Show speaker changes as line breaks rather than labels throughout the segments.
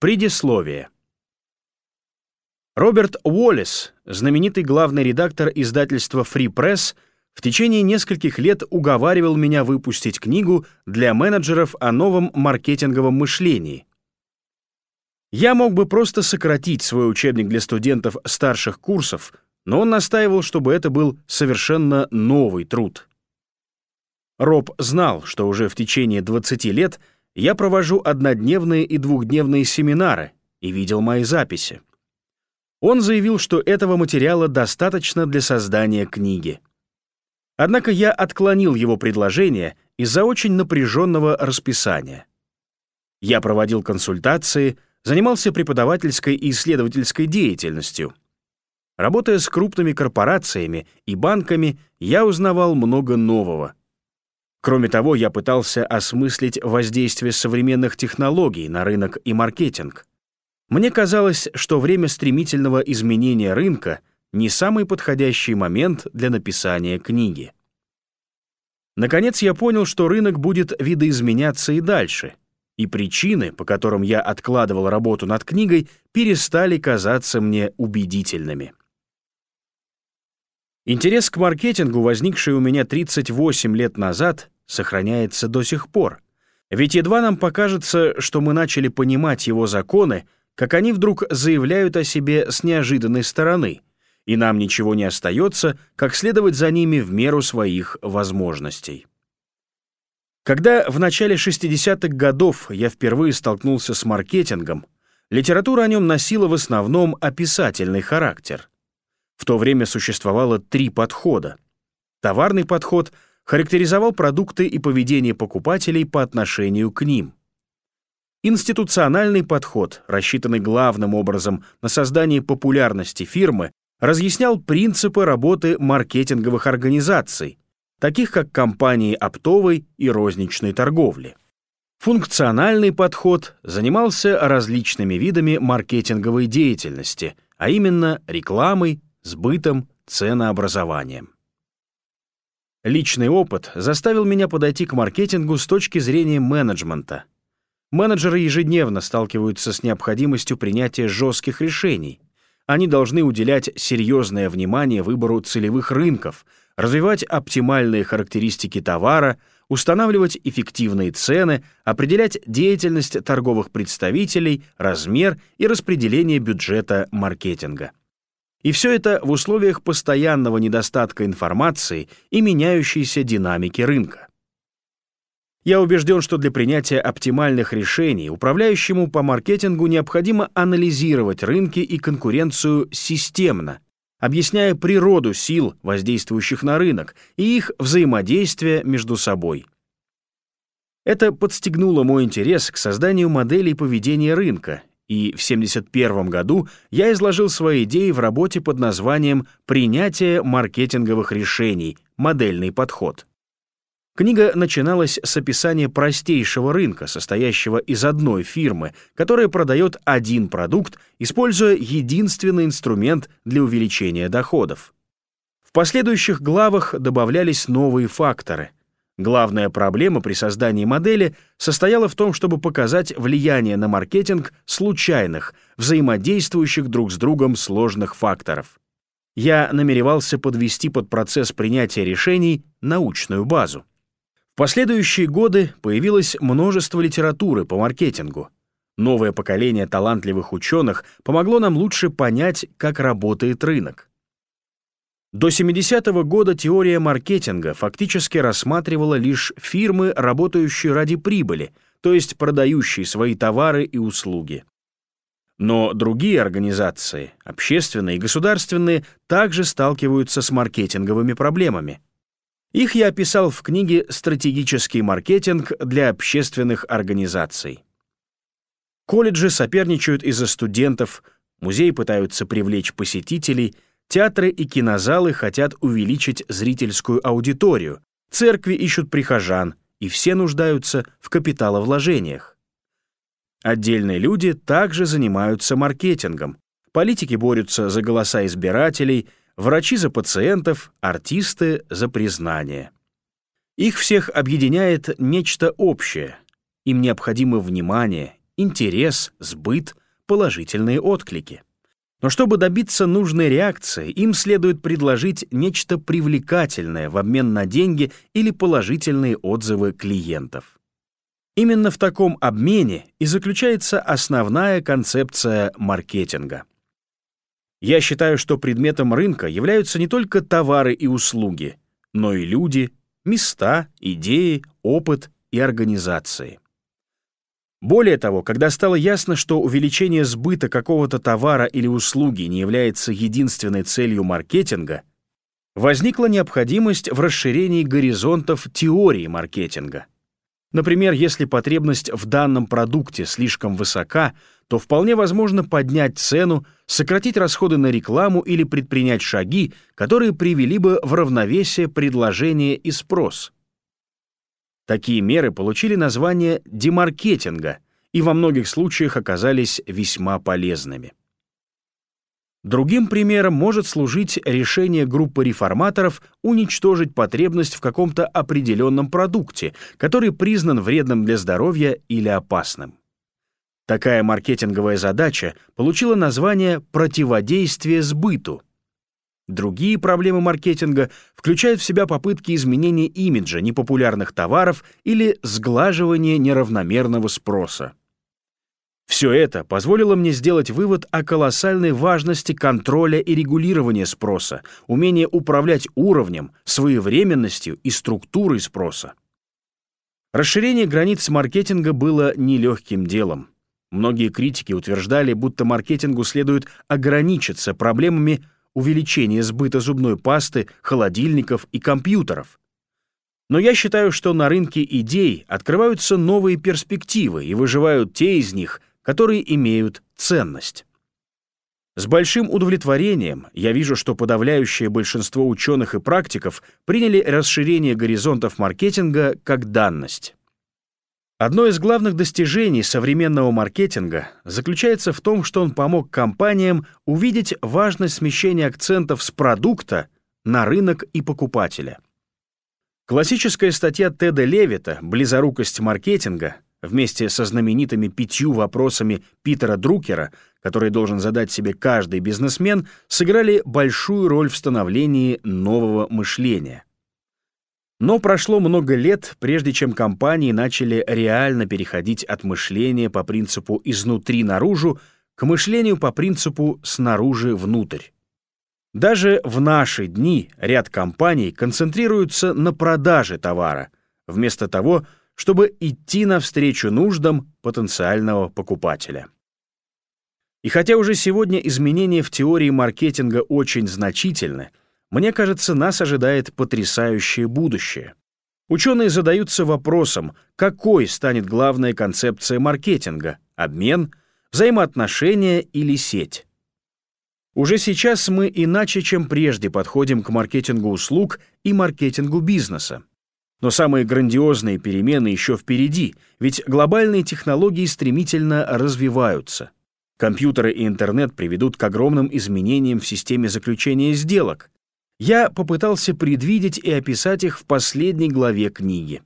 Предисловие. Роберт Уоллес, знаменитый главный редактор издательства Free Press, в течение нескольких лет уговаривал меня выпустить книгу для менеджеров о новом маркетинговом мышлении. Я мог бы просто сократить свой учебник для студентов старших курсов, но он настаивал, чтобы это был совершенно новый труд. Роб знал, что уже в течение 20 лет я провожу однодневные и двухдневные семинары и видел мои записи. Он заявил, что этого материала достаточно для создания книги. Однако я отклонил его предложение из-за очень напряженного расписания. Я проводил консультации, занимался преподавательской и исследовательской деятельностью. Работая с крупными корпорациями и банками, я узнавал много нового — Кроме того, я пытался осмыслить воздействие современных технологий на рынок и маркетинг. Мне казалось, что время стремительного изменения рынка не самый подходящий момент для написания книги. Наконец я понял, что рынок будет видоизменяться и дальше, и причины, по которым я откладывал работу над книгой, перестали казаться мне убедительными. Интерес к маркетингу, возникший у меня 38 лет назад, сохраняется до сих пор. Ведь едва нам покажется, что мы начали понимать его законы, как они вдруг заявляют о себе с неожиданной стороны, и нам ничего не остается, как следовать за ними в меру своих возможностей. Когда в начале 60-х годов я впервые столкнулся с маркетингом, литература о нем носила в основном описательный характер. В то время существовало три подхода. Товарный подход характеризовал продукты и поведение покупателей по отношению к ним. Институциональный подход, рассчитанный главным образом на создание популярности фирмы, разъяснял принципы работы маркетинговых организаций, таких как компании оптовой и розничной торговли. Функциональный подход занимался различными видами маркетинговой деятельности, а именно рекламой, сбытом, ценообразованием. Личный опыт заставил меня подойти к маркетингу с точки зрения менеджмента. Менеджеры ежедневно сталкиваются с необходимостью принятия жестких решений. Они должны уделять серьезное внимание выбору целевых рынков, развивать оптимальные характеристики товара, устанавливать эффективные цены, определять деятельность торговых представителей, размер и распределение бюджета маркетинга. И все это в условиях постоянного недостатка информации и меняющейся динамики рынка. Я убежден, что для принятия оптимальных решений управляющему по маркетингу необходимо анализировать рынки и конкуренцию системно, объясняя природу сил, воздействующих на рынок, и их взаимодействие между собой. Это подстегнуло мой интерес к созданию моделей поведения рынка и в 1971 году я изложил свои идеи в работе под названием «Принятие маркетинговых решений. Модельный подход». Книга начиналась с описания простейшего рынка, состоящего из одной фирмы, которая продает один продукт, используя единственный инструмент для увеличения доходов. В последующих главах добавлялись новые факторы — Главная проблема при создании модели состояла в том, чтобы показать влияние на маркетинг случайных, взаимодействующих друг с другом сложных факторов. Я намеревался подвести под процесс принятия решений научную базу. В последующие годы появилось множество литературы по маркетингу. Новое поколение талантливых ученых помогло нам лучше понять, как работает рынок. До 70-го года теория маркетинга фактически рассматривала лишь фирмы, работающие ради прибыли, то есть продающие свои товары и услуги. Но другие организации, общественные и государственные, также сталкиваются с маркетинговыми проблемами. Их я описал в книге «Стратегический маркетинг для общественных организаций». Колледжи соперничают из-за студентов, музеи пытаются привлечь посетителей — Театры и кинозалы хотят увеличить зрительскую аудиторию, церкви ищут прихожан, и все нуждаются в капиталовложениях. Отдельные люди также занимаются маркетингом. Политики борются за голоса избирателей, врачи за пациентов, артисты за признание. Их всех объединяет нечто общее. Им необходимо внимание, интерес, сбыт, положительные отклики. Но чтобы добиться нужной реакции, им следует предложить нечто привлекательное в обмен на деньги или положительные отзывы клиентов. Именно в таком обмене и заключается основная концепция маркетинга. Я считаю, что предметом рынка являются не только товары и услуги, но и люди, места, идеи, опыт и организации. Более того, когда стало ясно, что увеличение сбыта какого-то товара или услуги не является единственной целью маркетинга, возникла необходимость в расширении горизонтов теории маркетинга. Например, если потребность в данном продукте слишком высока, то вполне возможно поднять цену, сократить расходы на рекламу или предпринять шаги, которые привели бы в равновесие предложение и спрос. Такие меры получили название демаркетинга и во многих случаях оказались весьма полезными. Другим примером может служить решение группы реформаторов уничтожить потребность в каком-то определенном продукте, который признан вредным для здоровья или опасным. Такая маркетинговая задача получила название «противодействие сбыту», Другие проблемы маркетинга включают в себя попытки изменения имиджа непопулярных товаров или сглаживания неравномерного спроса. Все это позволило мне сделать вывод о колоссальной важности контроля и регулирования спроса, умения управлять уровнем, своевременностью и структурой спроса. Расширение границ маркетинга было нелегким делом. Многие критики утверждали, будто маркетингу следует ограничиться проблемами увеличение сбыта зубной пасты, холодильников и компьютеров. Но я считаю, что на рынке идей открываются новые перспективы и выживают те из них, которые имеют ценность. С большим удовлетворением я вижу, что подавляющее большинство ученых и практиков приняли расширение горизонтов маркетинга как данность. Одно из главных достижений современного маркетинга заключается в том, что он помог компаниям увидеть важность смещения акцентов с продукта на рынок и покупателя. Классическая статья Теда Левита «Близорукость маркетинга» вместе со знаменитыми пятью вопросами Питера Друкера, которые должен задать себе каждый бизнесмен, сыграли большую роль в становлении нового мышления. Но прошло много лет, прежде чем компании начали реально переходить от мышления по принципу «изнутри наружу» к мышлению по принципу «снаружи внутрь». Даже в наши дни ряд компаний концентрируются на продаже товара, вместо того, чтобы идти навстречу нуждам потенциального покупателя. И хотя уже сегодня изменения в теории маркетинга очень значительны, мне кажется, нас ожидает потрясающее будущее. Ученые задаются вопросом, какой станет главная концепция маркетинга — обмен, взаимоотношения или сеть. Уже сейчас мы иначе, чем прежде, подходим к маркетингу услуг и маркетингу бизнеса. Но самые грандиозные перемены еще впереди, ведь глобальные технологии стремительно развиваются. Компьютеры и интернет приведут к огромным изменениям в системе заключения сделок, я попытался предвидеть и описать их в последней главе книги.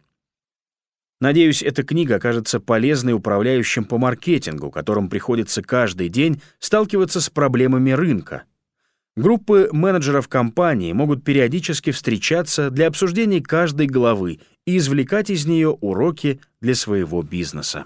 Надеюсь, эта книга окажется полезной управляющим по маркетингу, которым приходится каждый день сталкиваться с проблемами рынка. Группы менеджеров компании могут периодически встречаться для обсуждения каждой главы и извлекать из нее уроки для своего бизнеса.